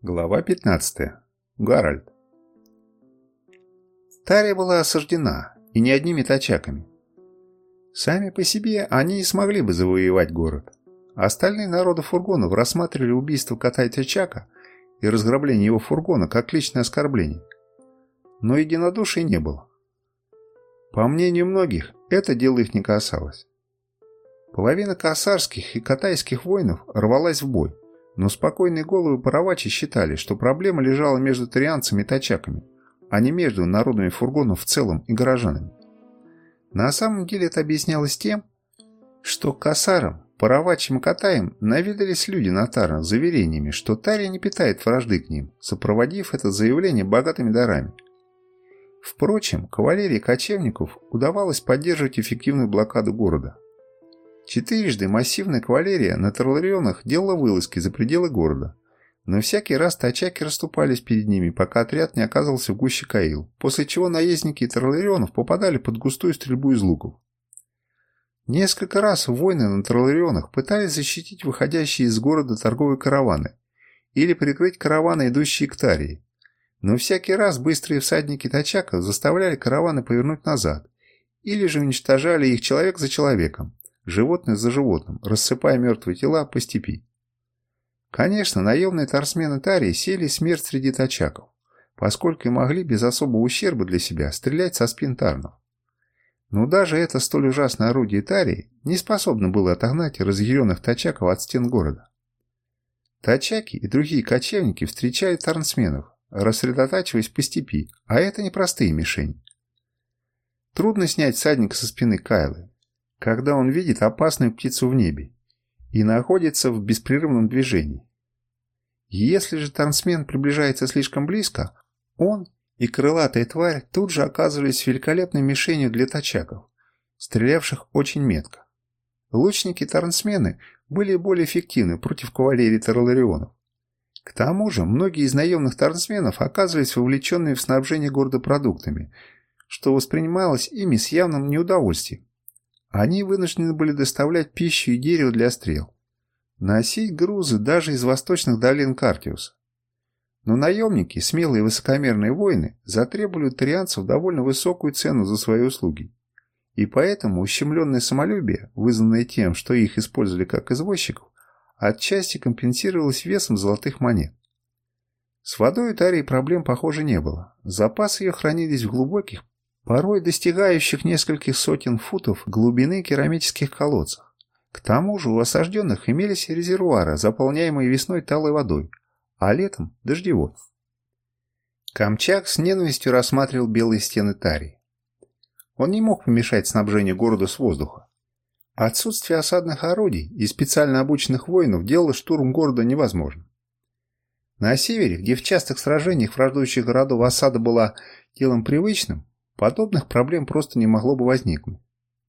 Глава 15. Гарольд. Тария была осаждена, и не одними тачаками. Сами по себе они не смогли бы завоевать город. Остальные народы фургонов рассматривали убийство кота и тачака и разграбление его фургона как личное оскорбление. Но единодушия не было. По мнению многих, это дело их не касалось. Половина косарских и катайских воинов рвалась в бой – но спокойные головы паровачи считали, что проблема лежала между тарианцами и тачаками, а не между народами фургонов в целом и горожанами. На самом деле это объяснялось тем, что косарам, паровачам и катаям навидались люди на тарах заверениями, что Тария не питает вражды к ним, сопроводив это заявление богатыми дарами. Впрочем, кавалерии кочевников удавалось поддерживать эффективную блокаду города – Четырежды массивная кавалерия на Тарларионах делала вылазки за пределы города. Но всякий раз тачаки расступались перед ними, пока отряд не оказывался в гуще Каил, после чего наездники Тарларионов попадали под густую стрельбу из луков. Несколько раз воины на Тарларионах пытались защитить выходящие из города торговые караваны или прикрыть караваны, идущие к Тарии. Но всякий раз быстрые всадники Тачака заставляли караваны повернуть назад или же уничтожали их человек за человеком, животное за животным, рассыпая мертвые тела по степи. Конечно, наемные торсмены Тарии сели смерть среди тачаков, поскольку и могли без особого ущерба для себя стрелять со спин тарнов. Но даже это столь ужасное орудие Тарии не способно было отогнать разъяренных тачаков от стен города. Тачаки и другие кочевники встречали тарнсменов, рассредотачиваясь по степи, а это непростые мишени. Трудно снять всадника со спины Кайлы, когда он видит опасную птицу в небе и находится в беспрерывном движении. Если же трансмен приближается слишком близко, он и крылатая тварь тут же оказывались великолепной мишенью для тачаков, стрелявших очень метко. Лучники-трансмены были более эффективны против кавалерии Тарларионов. К тому же, многие из наемных трансменов оказывались вовлеченными в снабжение города продуктами, что воспринималось ими с явным неудовольствием. Они вынуждены были доставлять пищу и дерево для стрел. Носить грузы даже из восточных долин Картиуса. Но наемники, смелые и высокомерные воины, затребовали у тарианцев довольно высокую цену за свои услуги. И поэтому ущемленное самолюбие, вызванное тем, что их использовали как извозчиков, отчасти компенсировалось весом золотых монет. С водой у Тарии проблем, похоже, не было. Запасы ее хранились в глубоких, порой достигающих нескольких сотен футов глубины керамических колодцев. К тому же у осажденных имелись резервуары, заполняемые весной талой водой, а летом – дождевой. Камчак с ненавистью рассматривал белые стены Тарии. Он не мог помешать снабжению города с воздуха. Отсутствие осадных орудий и специально обученных воинов делало штурм города невозможным. На севере, где в частых сражениях враждующих городов осада была делом привычным, Подобных проблем просто не могло бы возникнуть.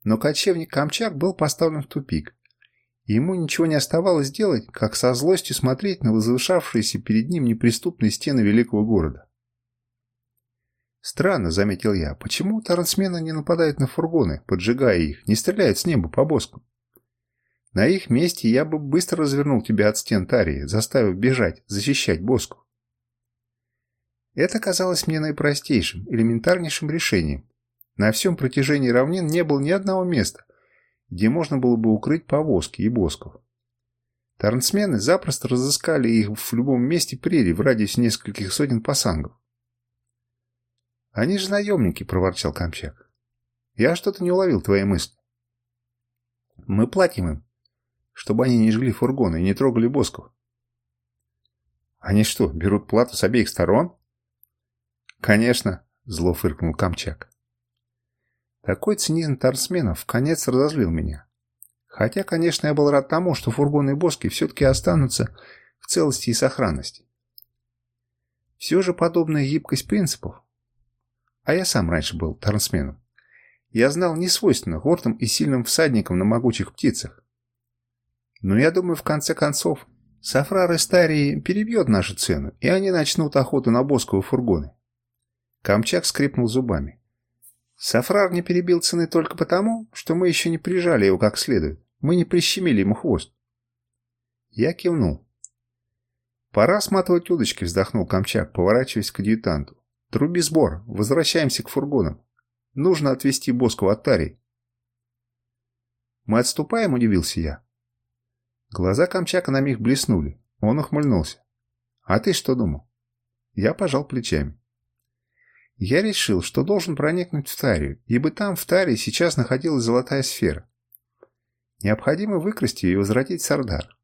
Но кочевник Камчак был поставлен в тупик. И ему ничего не оставалось делать, как со злостью смотреть на возвышавшиеся перед ним неприступные стены великого города. «Странно», — заметил я, — «почему тарансмены не нападают на фургоны, поджигая их, не стреляют с неба по боскам? На их месте я бы быстро развернул тебя от стен Тарии, заставив бежать, защищать боску. Это казалось мне наипростейшим, элементарнейшим решением. На всем протяжении равнин не было ни одного места, где можно было бы укрыть повозки и босков. Тарнсмены запросто разыскали их в любом месте прерий в радиусе нескольких сотен пасангов. «Они же наемники», — проворчал Камчак. «Я что-то не уловил твоей мысли». «Мы платим им, чтобы они не жгли фургоны и не трогали босков». «Они что, берут плату с обеих сторон?» «Конечно», — зло фыркнул Камчак. Такой цинизм торсменов в конец разозлил меня. Хотя, конечно, я был рад тому, что фургоны боски все-таки останутся в целости и сохранности. Все же подобная гибкость принципов, а я сам раньше был торсменом, я знал не свойственно гордым и сильным всадникам на могучих птицах. Но я думаю, в конце концов, Сафрар Старии перебьет нашу цену, и они начнут охоту на босковые фургоны. Камчак скрипнул зубами. Сафрар не перебил цены только потому, что мы еще не прижали его как следует. Мы не прищемили ему хвост. Я кивнул. «Пора сматывать удочки», — вздохнул Камчак, поворачиваясь к адъютанту. «Труби сбор. Возвращаемся к фургонам. Нужно отвезти Боску в Аттарий». «Мы отступаем?» — удивился я. Глаза Камчака на миг блеснули. Он ухмыльнулся. «А ты что думал?» Я пожал плечами. Я решил, что должен проникнуть в Тарию, ибо там, в Тарии, сейчас находилась золотая сфера. Необходимо выкрасть ее и возвратить Сардар.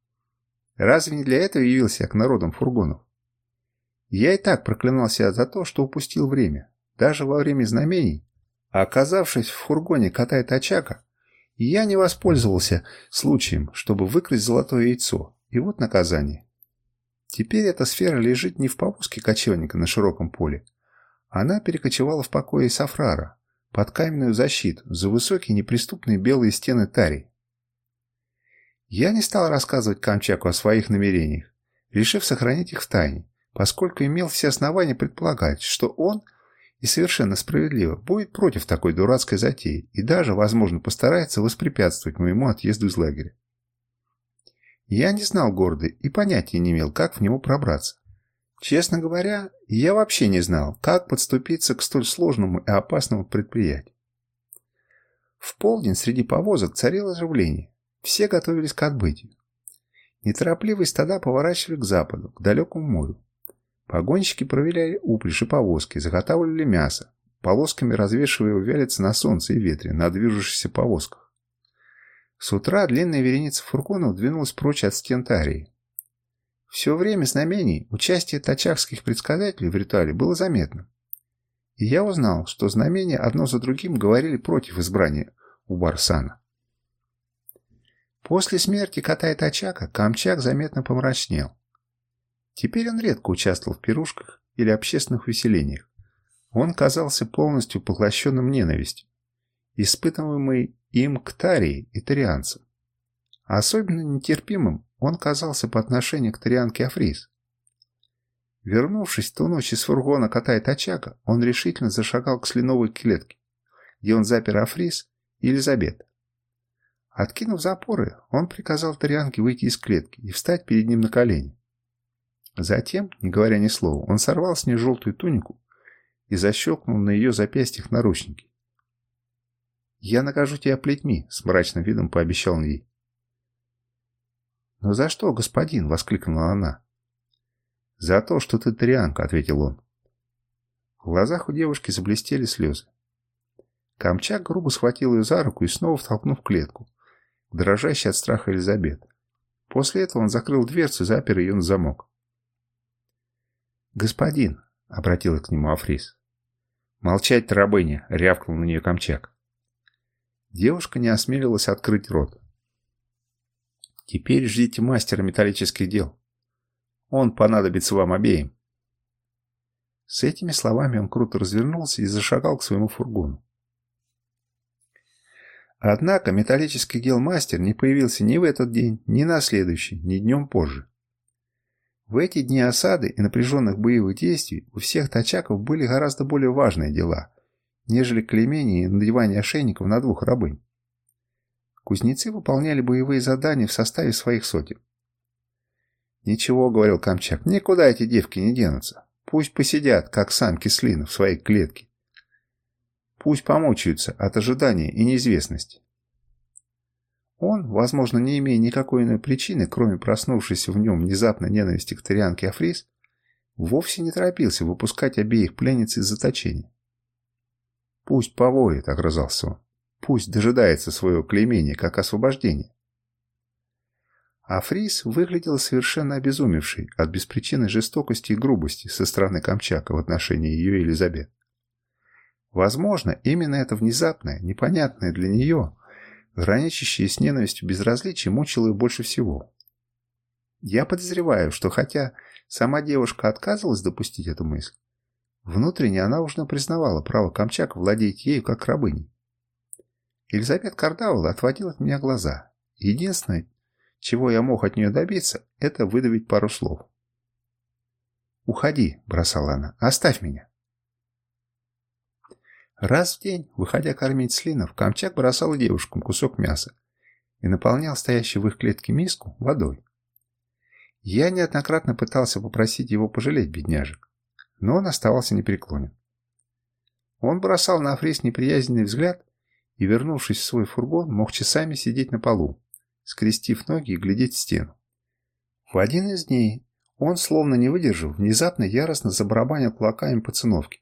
Разве не для этого явился я к народам фургонов? Я и так проклинал себя за то, что упустил время. Даже во время знамений, а оказавшись в фургоне катая тачака, я не воспользовался случаем, чтобы выкрасть золотое яйцо. И вот наказание. Теперь эта сфера лежит не в повозке кочевника на широком поле. Она перекочевала в покое Сафрара, под каменную защиту, за высокие неприступные белые стены Тари. Я не стал рассказывать Камчаку о своих намерениях, решив сохранить их в тайне, поскольку имел все основания предполагать, что он, и совершенно справедливо, будет против такой дурацкой затеи и даже, возможно, постарается воспрепятствовать моему отъезду из лагеря. Я не знал города и понятия не имел, как в него пробраться. Честно говоря, я вообще не знал, как подступиться к столь сложному и опасному предприятию. В полдень среди повозок царило оживление. Все готовились к отбытию. Неторопливые стада поворачивали к западу, к далекому морю. Погонщики проверяли упряжь и повозки, заготавливали мясо, полосками развешивая его вялиться на солнце и ветре на движущихся повозках. С утра длинная вереница фургонов двинулась прочь от стен Тарии. Все время знамений участие тачахских предсказателей в ритуале было заметно. И я узнал, что знамения одно за другим говорили против избрания у Барсана. После смерти кота и Тачака Камчак заметно помрачнел. Теперь он редко участвовал в пирушках или общественных веселениях. Он казался полностью поглощенным ненавистью, испытываемой им к Тарии и тарианцам. особенно нетерпимым он казался по отношению к тарианке Африс. Вернувшись в ту ночь из фургона кота и Тачака, он решительно зашагал к слиновой клетке, где он запер Африс и Елизабет. Откинув запоры, он приказал Тарианке выйти из клетки и встать перед ним на колени. Затем, не говоря ни слова, он сорвал с ней желтую тунику и защелкнул на ее запястьях наручники. «Я накажу тебя плетьми», — с мрачным видом пообещал он ей. «Но за что, господин?» — воскликнула она. «За то, что ты тарианка», — ответил он. В глазах у девушки заблестели слезы. Камчак грубо схватил ее за руку и снова втолкнул в клетку дрожащий от страха Элизабет. После этого он закрыл дверцу и запер ее на замок. «Господин», — обратилась к нему Африс. «Молчать, рабыня!» — рявкнул на нее Камчак. Девушка не осмелилась открыть рот. «Теперь ждите мастера металлических дел. Он понадобится вам обеим». С этими словами он круто развернулся и зашагал к своему фургону. Однако металлический гелмастер не появился ни в этот день, ни на следующий, ни днем позже. В эти дни осады и напряженных боевых действий у всех тачаков были гораздо более важные дела, нежели клеймение и надевание ошейников на двух рабынь. Кузнецы выполняли боевые задания в составе своих сотен. «Ничего», — говорил Камчак, — «никуда эти девки не денутся. Пусть посидят, как самки слина, в своей клетке. Пусть помучаются от ожидания и неизвестности. Он, возможно, не имея никакой иной причины, кроме проснувшейся в нем внезапной ненависти к Тарианке Африс, вовсе не торопился выпускать обеих пленниц из заточения. «Пусть повоет», — огрызался он. «Пусть дожидается своего клеймения, как освобождения». Африс выглядела совершенно обезумевшей от беспричинной жестокости и грубости со стороны Камчака в отношении ее Елизабет. Возможно, именно это внезапное, непонятное для нее, граничащее с ненавистью безразличие мучило ее больше всего. Я подозреваю, что хотя сама девушка отказывалась допустить эту мысль, внутренне она уже признавала право Камчака владеть ею как рабыней. Елизавета Кардаула отводила от меня глаза. Единственное, чего я мог от нее добиться, это выдавить пару слов. «Уходи», — бросала она, — «оставь меня». Раз в день, выходя кормить слинов, Камчак бросал девушкам кусок мяса и наполнял стоящую в их клетке миску водой. Я неоднократно пытался попросить его пожалеть бедняжек, но он оставался непреклонен. Он бросал на Африс неприязненный взгляд и, вернувшись в свой фургон, мог часами сидеть на полу, скрестив ноги и глядеть в стену. В один из дней он, словно не выдержав, внезапно яростно забарабанил кулаками по циновке,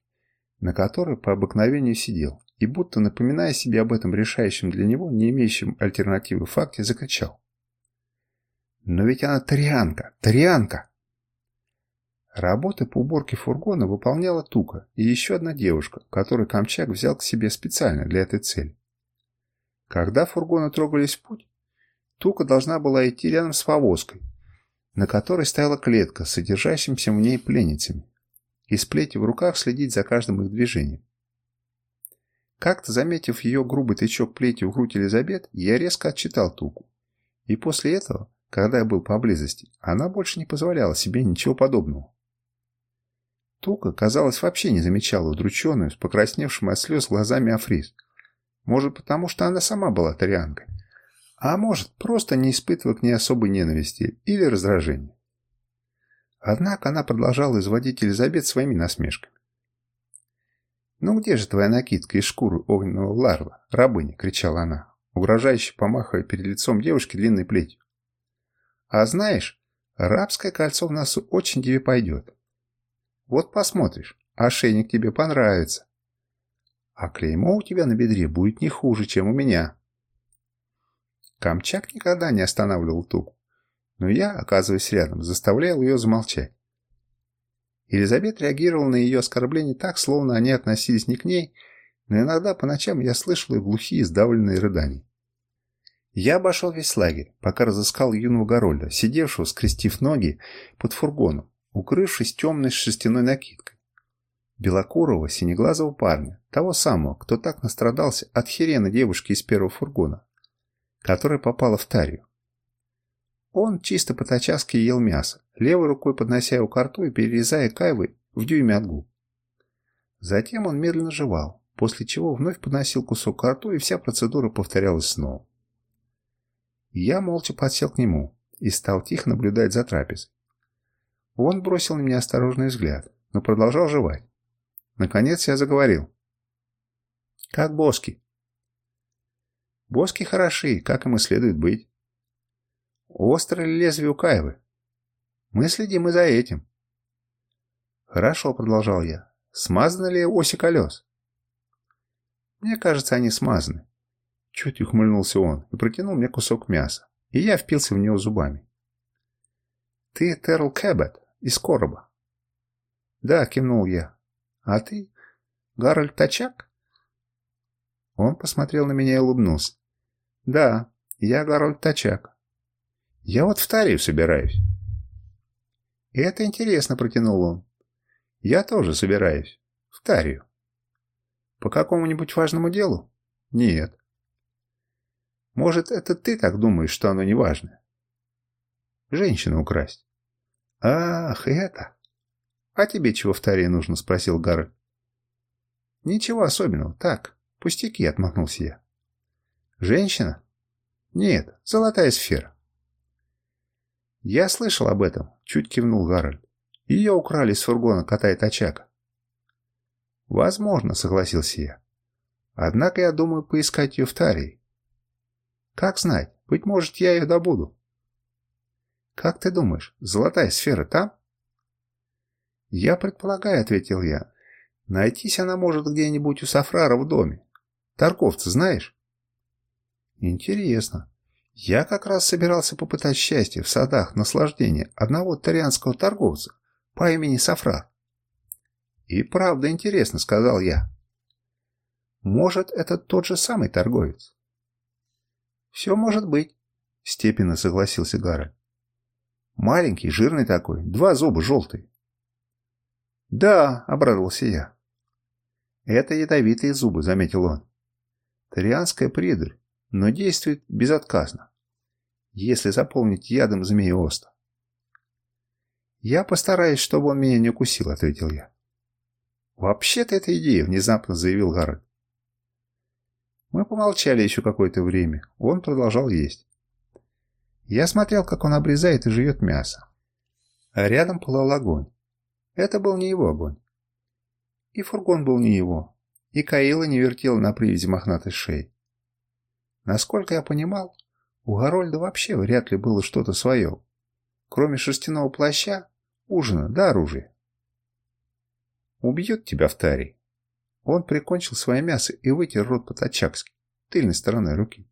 на которой по обыкновению сидел, и будто напоминая себе об этом решающем для него, не имеющем альтернативы факте, закричал. Но ведь она тарианка, тарианка! Работы по уборке фургона выполняла Тука и еще одна девушка, которую Камчак взял к себе специально для этой цели. Когда фургоны трогались в путь, Тука должна была идти рядом с повозкой, на которой стояла клетка с содержащимся в ней пленницами, и с плетью в руках следить за каждым их движением. Как-то, заметив ее грубый тычок плетью в грудь Елизабет, я резко отчитал Туку. И после этого когда я был поблизости, она больше не позволяла себе ничего подобного. Тука, казалось, вообще не замечала удрученную, с покрасневшим от слез глазами Африз. Может, потому что она сама была тарианкой. А может, просто не испытывая к ней особой ненависти или раздражения. Однако она продолжала изводить Елизабет своими насмешками. «Ну где же твоя накидка из шкуры огненного ларва, рабыня?» — кричала она, угрожающе помахивая перед лицом девушки длинной плетью. А знаешь, рабское кольцо в носу очень тебе пойдет. Вот посмотришь, ошейник тебе понравится. А клеймо у тебя на бедре будет не хуже, чем у меня. Камчак никогда не останавливал Туку, но я, оказываясь рядом, заставлял ее замолчать. Елизабет реагировала на ее оскорбления так, словно они относились не к ней, но иногда по ночам я слышал их глухие сдавленные рыдания. Я обошел весь лагерь, пока разыскал юного Горольда, сидевшего, скрестив ноги, под фургоном, укрывшись темной шерстяной накидкой. Белокурого, синеглазого парня, того самого, кто так настрадался от херена девушки из первого фургона, которая попала в Тарию. Он чисто по-тачаски ел мясо, левой рукой поднося его к рту и перерезая кайвы в дюйме от губ. Затем он медленно жевал, после чего вновь подносил кусок к рту, и вся процедура повторялась снова. Я молча подсел к нему и стал тихо наблюдать за трапезой. Он бросил на меня осторожный взгляд, но продолжал жевать. Наконец я заговорил. «Как боски?» «Боски хороши, как им и следует быть». «Острое лезвие у Каевы?» «Мы следим и за этим». «Хорошо», — продолжал я. «Смазаны ли оси колес?» «Мне кажется, они смазаны. Чуть ухмыльнулся он и протянул мне кусок мяса, и я впился в него зубами. «Ты Терл Кэбот из Ко-Ро-Ба?» «Да», — кивнул я. «А ты Гарольд, тачак?» Он посмотрел на меня и улыбнулся. «Да, я Гарольд, тачак. Я вот в Тарию собираюсь». «И это интересно», — протянул он. «Я тоже собираюсь. В Тарию». «По какому-нибудь важному делу?» «Нет». Может, это ты так думаешь, что оно не важно? Женщину украсть. Ах, это. А тебе чего в таре нужно? Спросил Гарольд. Ничего особенного. Так, пустяки, отмахнулся я. Женщина? Нет, золотая сфера. Я слышал об этом, чуть кивнул Гарольд. Ее украли с фургона кота тачака. Возможно, согласился я. Однако я думаю поискать ее в Тарии. Как знать, быть может, я ее добуду. Как ты думаешь, золотая сфера там? Я предполагаю, ответил я. Найтись она может где-нибудь у Сафрара в доме. Торговца знаешь? Интересно. Я как раз собирался попытать счастье в садах наслаждения одного тарианского торговца по имени Сафрар. И правда интересно, сказал я. Может, это тот же самый торговец? «Все может быть», — степенно согласился Гарольд. «Маленький, жирный такой, два зуба желтые». «Да», — обрадовался я. «Это ядовитые зубы», — заметил он. «Тарианская придурь, но действует безотказно, если заполнить ядом змеи-оста». «Я постараюсь, чтобы он меня не укусил», — ответил я. «Вообще-то это идея», — внезапно заявил Гарольд. Мы помолчали еще какое-то время. Он продолжал есть. Я смотрел, как он обрезает и жует мясо. А рядом пылал огонь. Это был не его огонь. И фургон был не его. И Каила не вертела на привязи мохнатой шеи. Насколько я понимал, у Гарольда вообще вряд ли было что-то свое, кроме шерстяного плаща, ужина да оружия. Убьет тебя в таре. Он прикончил свое мясо и вытер рот по-тачакски, тыльной стороной руки.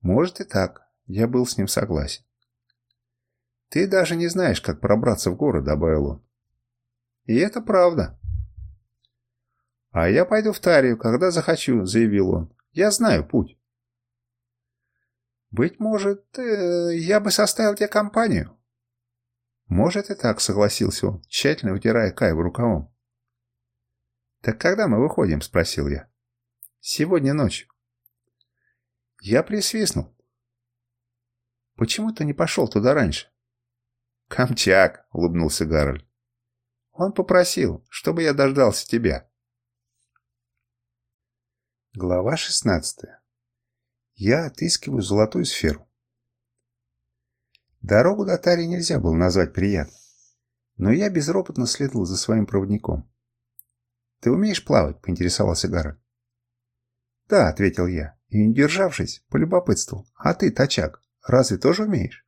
Может и так, я был с ним согласен. Ты даже не знаешь, как пробраться в город, добавил он. И это правда. А я пойду в Тарию, когда захочу, заявил он. Я знаю путь. Быть может, э, я бы составил тебе компанию. Может и так, согласился он, тщательно вытирая Кайву рукавом. Так когда мы выходим? Спросил я. Сегодня ночью. Я присвистнул. Почему ты не пошел туда раньше? Камчак, улыбнулся Гарольд. Он попросил, чтобы я дождался тебя. Глава 16. Я отыскиваю золотую сферу. Дорогу до Тари нельзя было назвать приятной, но я безропотно следовал за своим проводником. «Ты умеешь плавать?» – поинтересовался Гарольд. «Да», – ответил я, и, не державшись, полюбопытствовал. «А ты, тачак, разве тоже умеешь?»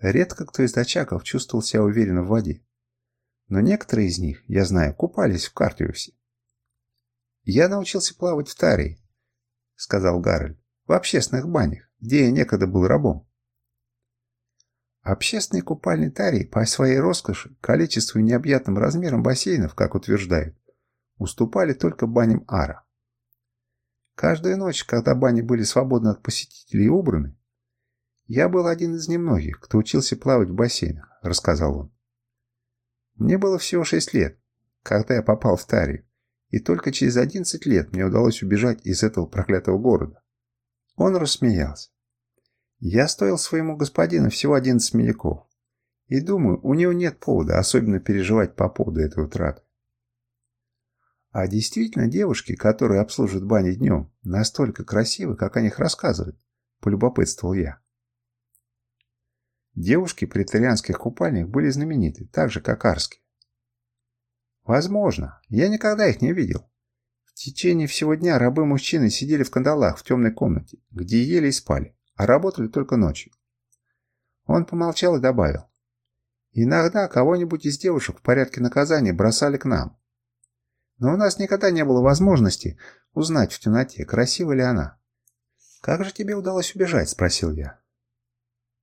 Редко кто из тачаков чувствовал себя уверенно в воде. Но некоторые из них, я знаю, купались в Картиусе. «Я научился плавать в Тарии», — сказал Гарольд, — «в общественных банях, где я некогда был рабом». Общественные купальни Тарии по своей роскоши, количеству и необъятным размерам бассейнов, как утверждают, уступали только баням Ара. Каждую ночь, когда бани были свободны от посетителей и убраны, я был один из немногих, кто учился плавать в бассейнах, рассказал он. Мне было всего шесть лет, когда я попал в Тарию, и только через одиннадцать лет мне удалось убежать из этого проклятого города. Он рассмеялся. Я стоил своему господину всего 11 меляков. И думаю, у него нет повода особенно переживать по поводу этой утраты. А действительно девушки, которые обслуживают бани днем, настолько красивы, как о них рассказывают, полюбопытствовал я. Девушки при итальянских купальнях были знамениты, так же, как арские. Возможно, я никогда их не видел. В течение всего дня рабы-мужчины сидели в кандалах в темной комнате, где ели и спали а работали только ночью. Он помолчал и добавил. Иногда кого-нибудь из девушек в порядке наказания бросали к нам. Но у нас никогда не было возможности узнать в темноте, красива ли она. «Как же тебе удалось убежать?» – спросил я.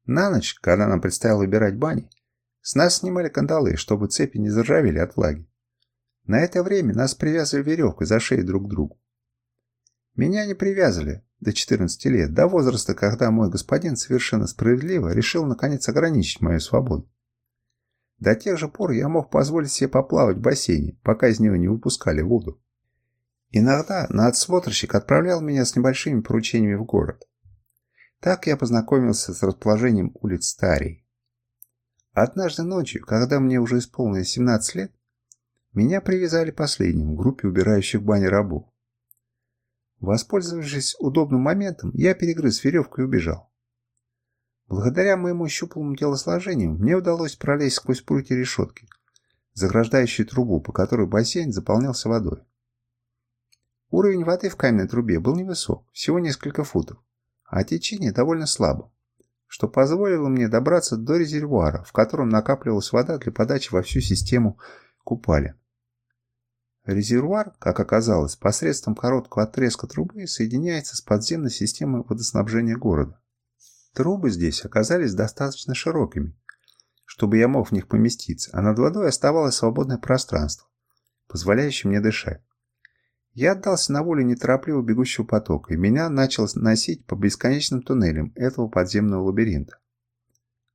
На ночь, когда нам предстояло выбирать бани, с нас снимали кандалы, чтобы цепи не заржавели от влаги. На это время нас привязывали веревкой за шею друг к другу. Меня не привязывали, до 14 лет, до возраста, когда мой господин совершенно справедливо решил наконец ограничить мою свободу. До тех же пор я мог позволить себе поплавать в бассейне, пока из него не выпускали воду. Иногда надсмотрщик отправлял меня с небольшими поручениями в город. Так я познакомился с расположением улиц Старий. Однажды ночью, когда мне уже исполнилось 17 лет, меня привязали последним в группе убирающих в бане рабов. Воспользовавшись удобным моментом, я перегрыз веревку и убежал. Благодаря моему щуплому телосложению мне удалось пролезть сквозь прутья решетки, заграждающие трубу, по которой бассейн заполнялся водой. Уровень воды в каменной трубе был невысок, всего несколько футов, а течение довольно слабо, что позволило мне добраться до резервуара, в котором накапливалась вода для подачи во всю систему купали. Резервуар, как оказалось, посредством короткого отрезка трубы соединяется с подземной системой водоснабжения города. Трубы здесь оказались достаточно широкими, чтобы я мог в них поместиться, а над водой оставалось свободное пространство, позволяющее мне дышать. Я отдался на волю неторопливо бегущего потока, и меня начал носить по бесконечным туннелям этого подземного лабиринта.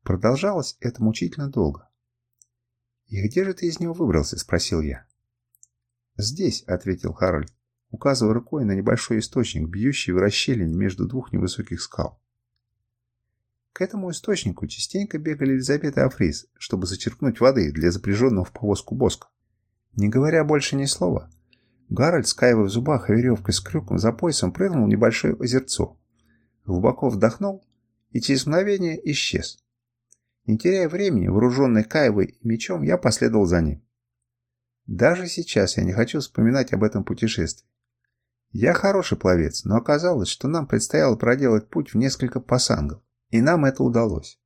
Продолжалось это мучительно долго. «И где же ты из него выбрался?» – спросил я. «Здесь», — ответил Харальд, указывая рукой на небольшой источник, бьющий в расщелине между двух невысоких скал. К этому источнику частенько бегали Елизавет и Африс, чтобы зачерпнуть воды для запряженного в повозку боска. Не говоря больше ни слова, Гарольд, с в зубах и веревкой с крюком за поясом, прыгнул в небольшое озерцо. Глубоко вдохнул и через мгновение исчез. Не теряя времени, вооруженный Каевой и мечом, я последовал за ним. Даже сейчас я не хочу вспоминать об этом путешествии. Я хороший пловец, но оказалось, что нам предстояло проделать путь в несколько пасангов, и нам это удалось.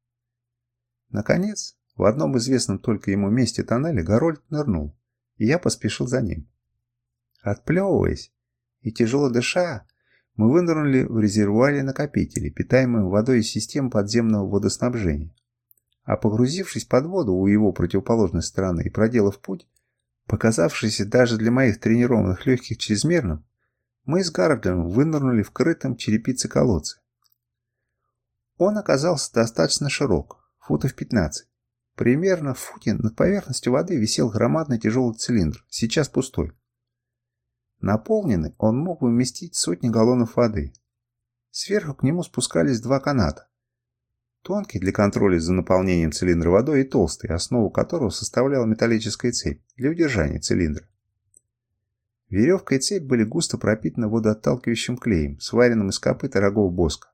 Наконец, в одном известном только ему месте тоннеля Горольд нырнул, и я поспешил за ним. Отплевываясь и тяжело дыша, мы вынырнули в резервуаре накопителей, питаемом водой из систем подземного водоснабжения. А погрузившись под воду у его противоположной стороны и проделав путь, показавшийся даже для моих тренированных легких чрезмерным, мы с Гарольдом вынырнули в крытом черепице колодце. Он оказался достаточно широк, футов 15. Примерно в футе над поверхностью воды висел громадный тяжелый цилиндр, сейчас пустой. Наполненный он мог вместить сотни галлонов воды. Сверху к нему спускались два каната. Тонкий для контроля за наполнением цилиндра водой и толстый, основу которого составляла металлическая цепь для удержания цилиндра. Веревка и цепь были густо пропитаны водоотталкивающим клеем, сваренным из копыта рогов боска.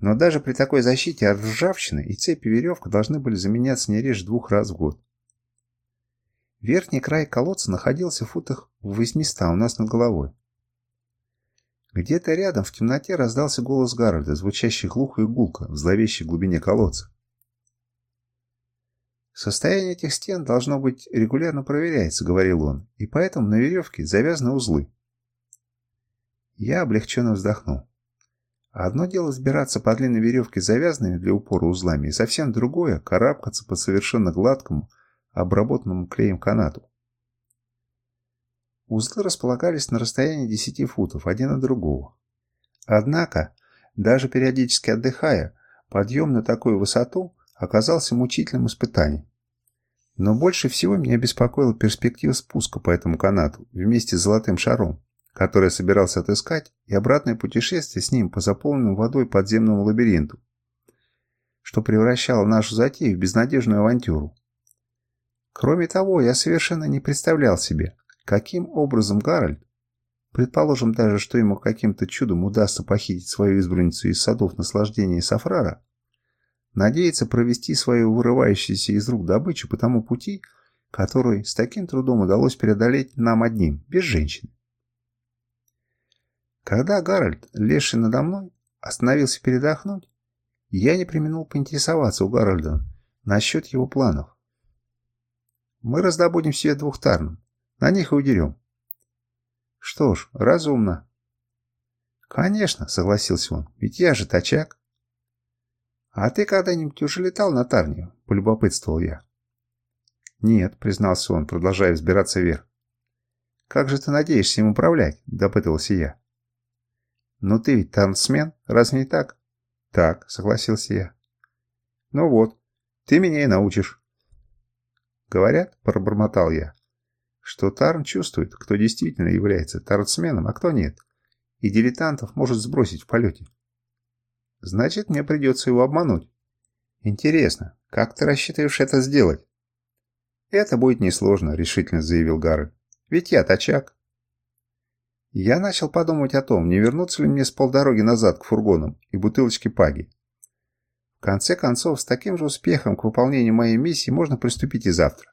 Но даже при такой защите от ржавчины и цепь и веревка должны были заменяться не реже двух раз в год. Верхний край колодца находился в футах в 800 у нас над головой. Где-то рядом в темноте раздался голос Гарольда, звучащий глухо и гулко в зловещей глубине колодца. «Состояние этих стен должно быть регулярно проверяется», — говорил он, «и поэтому на веревке завязаны узлы». Я облегченно вздохнул. Одно дело сбираться по длинной веревке завязанными для упора узлами, и совсем другое — карабкаться по совершенно гладкому, обработанному клеем канату. Узлы располагались на расстоянии 10 футов один от другого. Однако, даже периодически отдыхая, подъем на такую высоту оказался мучительным испытанием. Но больше всего меня беспокоила перспектива спуска по этому канату вместе с золотым шаром, который я собирался отыскать, и обратное путешествие с ним по заполненному водой подземному лабиринту, что превращало нашу затею в безнадежную авантюру. Кроме того, я совершенно не представлял себе, каким образом Гарольд, предположим даже, что ему каким-то чудом удастся похитить свою избранницу из садов наслаждения Сафрара, надеется провести свою вырывающуюся из рук добычу по тому пути, который с таким трудом удалось преодолеть нам одним, без женщины. Когда Гарольд, лезший надо мной, остановился передохнуть, я не применил поинтересоваться у Гарольда насчет его планов. Мы раздобудем себе двух тарн, на них и удерем. Что ж, разумно. Конечно, согласился он, ведь я же тачак. А ты когда-нибудь уже летал на Тарнию? Полюбопытствовал я. Нет, признался он, продолжая взбираться вверх. Как же ты надеешься им управлять? Допытывался я. «Но ты ведь танцмен, разве не так?» «Так», — согласился я. «Ну вот, ты меня и научишь». «Говорят», — пробормотал я, что Тарн чувствует, кто действительно является тарнсменом, а кто нет, и дилетантов может сбросить в полете. Значит, мне придется его обмануть. Интересно, как ты рассчитываешь это сделать? Это будет несложно, решительно заявил Гарольд. Ведь я тачак. Я начал подумать о том, не вернуться ли мне с полдороги назад к фургонам и бутылочке паги. Конце концов, с таким же успехом к выполнению моей миссии можно приступить и завтра.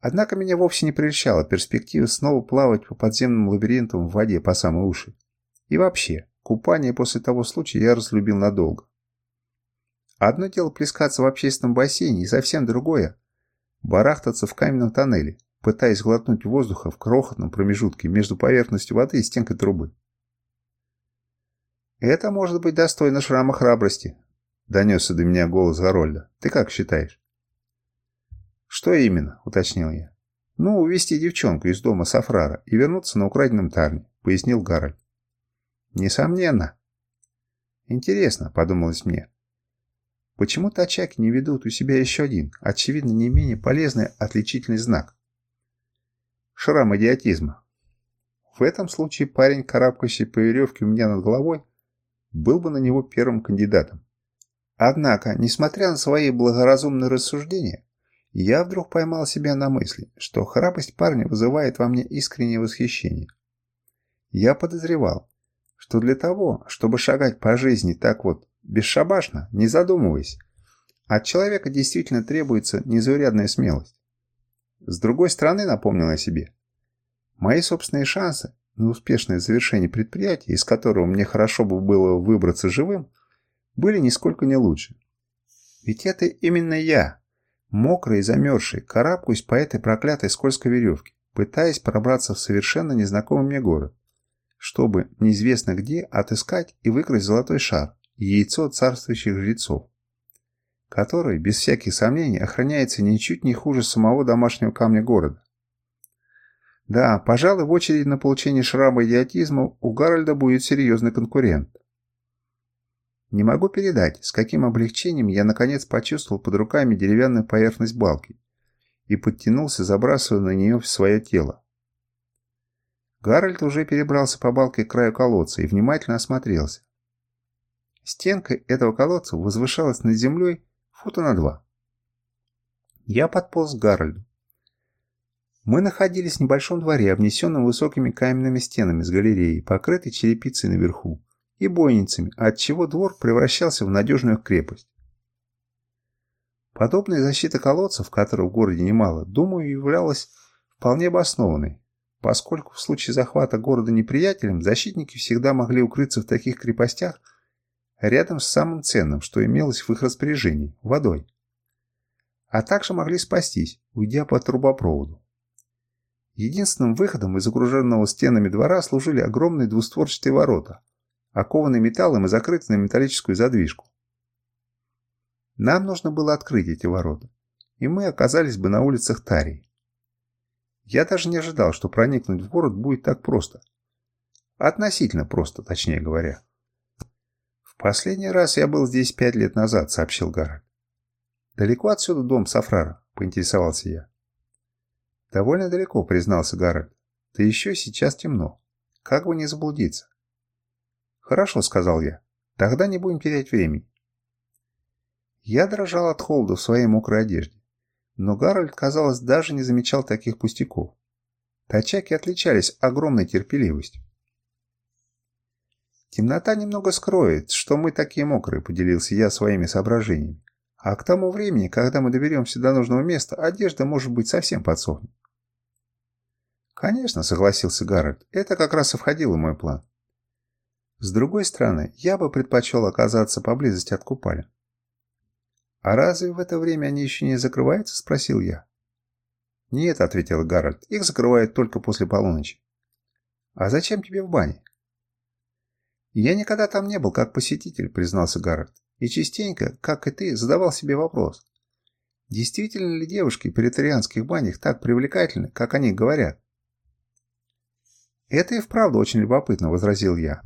Однако меня вовсе не прельщала перспектива снова плавать по подземным лабиринтам в воде по самые уши. И вообще, купание после того случая я разлюбил надолго. Одно дело плескаться в общественном бассейне, и совсем другое – барахтаться в каменном тоннеле, пытаясь глотнуть воздуха в крохотном промежутке между поверхностью воды и стенкой трубы. «Это может быть достойно шрама храбрости», — донесся до меня голос Гарольда. «Ты как считаешь?» «Что именно?» — уточнил я. «Ну, увезти девчонку из дома Сафрара и вернуться на украденном тарне», — пояснил Гарольд. «Несомненно». «Интересно», — подумалось мне. «Почему тачаки не ведут у себя еще один, очевидно, не менее полезный отличительный знак? шрам идиотизма. В этом случае парень, карабкающий по веревке у меня над головой, был бы на него первым кандидатом. Однако, несмотря на свои благоразумные рассуждения, я вдруг поймал себя на мысли, что храбрость парня вызывает во мне искреннее восхищение. Я подозревал, что для того, чтобы шагать по жизни так вот бесшабашно, не задумываясь. От человека действительно требуется незаурядная смелость. С другой стороны, напомнил о себе. Мои собственные шансы на успешное завершение предприятия, из которого мне хорошо бы было выбраться живым, были нисколько не лучше. Ведь это именно я, мокрый и замерзший, карабкаюсь по этой проклятой скользкой веревке, пытаясь пробраться в совершенно незнакомый мне город, чтобы неизвестно где отыскать и выкрасть золотой шар яйцо царствующих жрецов, который, без всяких сомнений, охраняется ничуть не хуже самого домашнего камня города. Да, пожалуй, в очереди на получение шрама идиотизма у Гарольда будет серьезный конкурент. Не могу передать, с каким облегчением я наконец почувствовал под руками деревянную поверхность балки и подтянулся, забрасывая на нее свое тело. Гарольд уже перебрался по балке к краю колодца и внимательно осмотрелся. Стенка этого колодца возвышалась над землей фута на два. Я подполз к Гарольду. Мы находились в небольшом дворе, обнесенном высокими каменными стенами с галереей, покрытой черепицей наверху, и бойницами, отчего двор превращался в надежную крепость. Подобная защита колодцев, которых в городе немало, думаю, являлась вполне обоснованной, поскольку в случае захвата города неприятелем защитники всегда могли укрыться в таких крепостях рядом с самым ценным, что имелось в их распоряжении – водой. А также могли спастись, уйдя по трубопроводу. Единственным выходом из окруженного стенами двора служили огромные двустворчатые ворота, окованные металлом и закрытые на металлическую задвижку. Нам нужно было открыть эти ворота, и мы оказались бы на улицах Тарии. Я даже не ожидал, что проникнуть в город будет так просто. Относительно просто, точнее говоря. «В последний раз я был здесь пять лет назад», — сообщил Гарольд. «Далеко отсюда дом Сафрара?» — поинтересовался я. «Довольно далеко», — признался Гарольд. «Да еще сейчас темно. Как бы не заблудиться?» «Хорошо», — сказал я. «Тогда не будем терять времени». Я дрожал от холода в своей мокрой одежде. Но Гарольд, казалось, даже не замечал таких пустяков. Тачаки отличались огромной терпеливостью. «Темнота немного скроет, что мы такие мокрые», — поделился я своими соображениями. «А к тому времени, когда мы доберемся до нужного места, одежда, может быть, совсем подсохнет». «Конечно», — согласился Гарольд, — «это как раз и входило в мой план». С другой стороны, я бы предпочел оказаться поблизости от купален. «А разве в это время они еще не закрываются?» – спросил я. «Нет», – ответил Гарольд, – «их закрывают только после полуночи». «А зачем тебе в бане?» «Я никогда там не был как посетитель», – признался Гарольд, «и частенько, как и ты, задавал себе вопрос. Действительно ли девушки в претарианских банях так привлекательны, как они говорят?» «Это и вправду очень любопытно», – возразил я.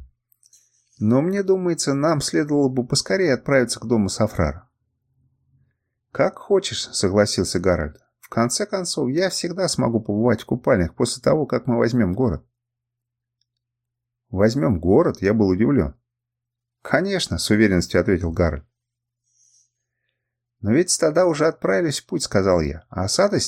Но мне думается, нам следовало бы поскорее отправиться к дому Сафрара. «Как хочешь», — согласился Гарольд. «В конце концов, я всегда смогу побывать в купальнях после того, как мы возьмем город». «Возьмем город?» — я был удивлен. «Конечно», — с уверенностью ответил Гарольд. «Но ведь стада уже отправились в путь», — сказал я, — «а осада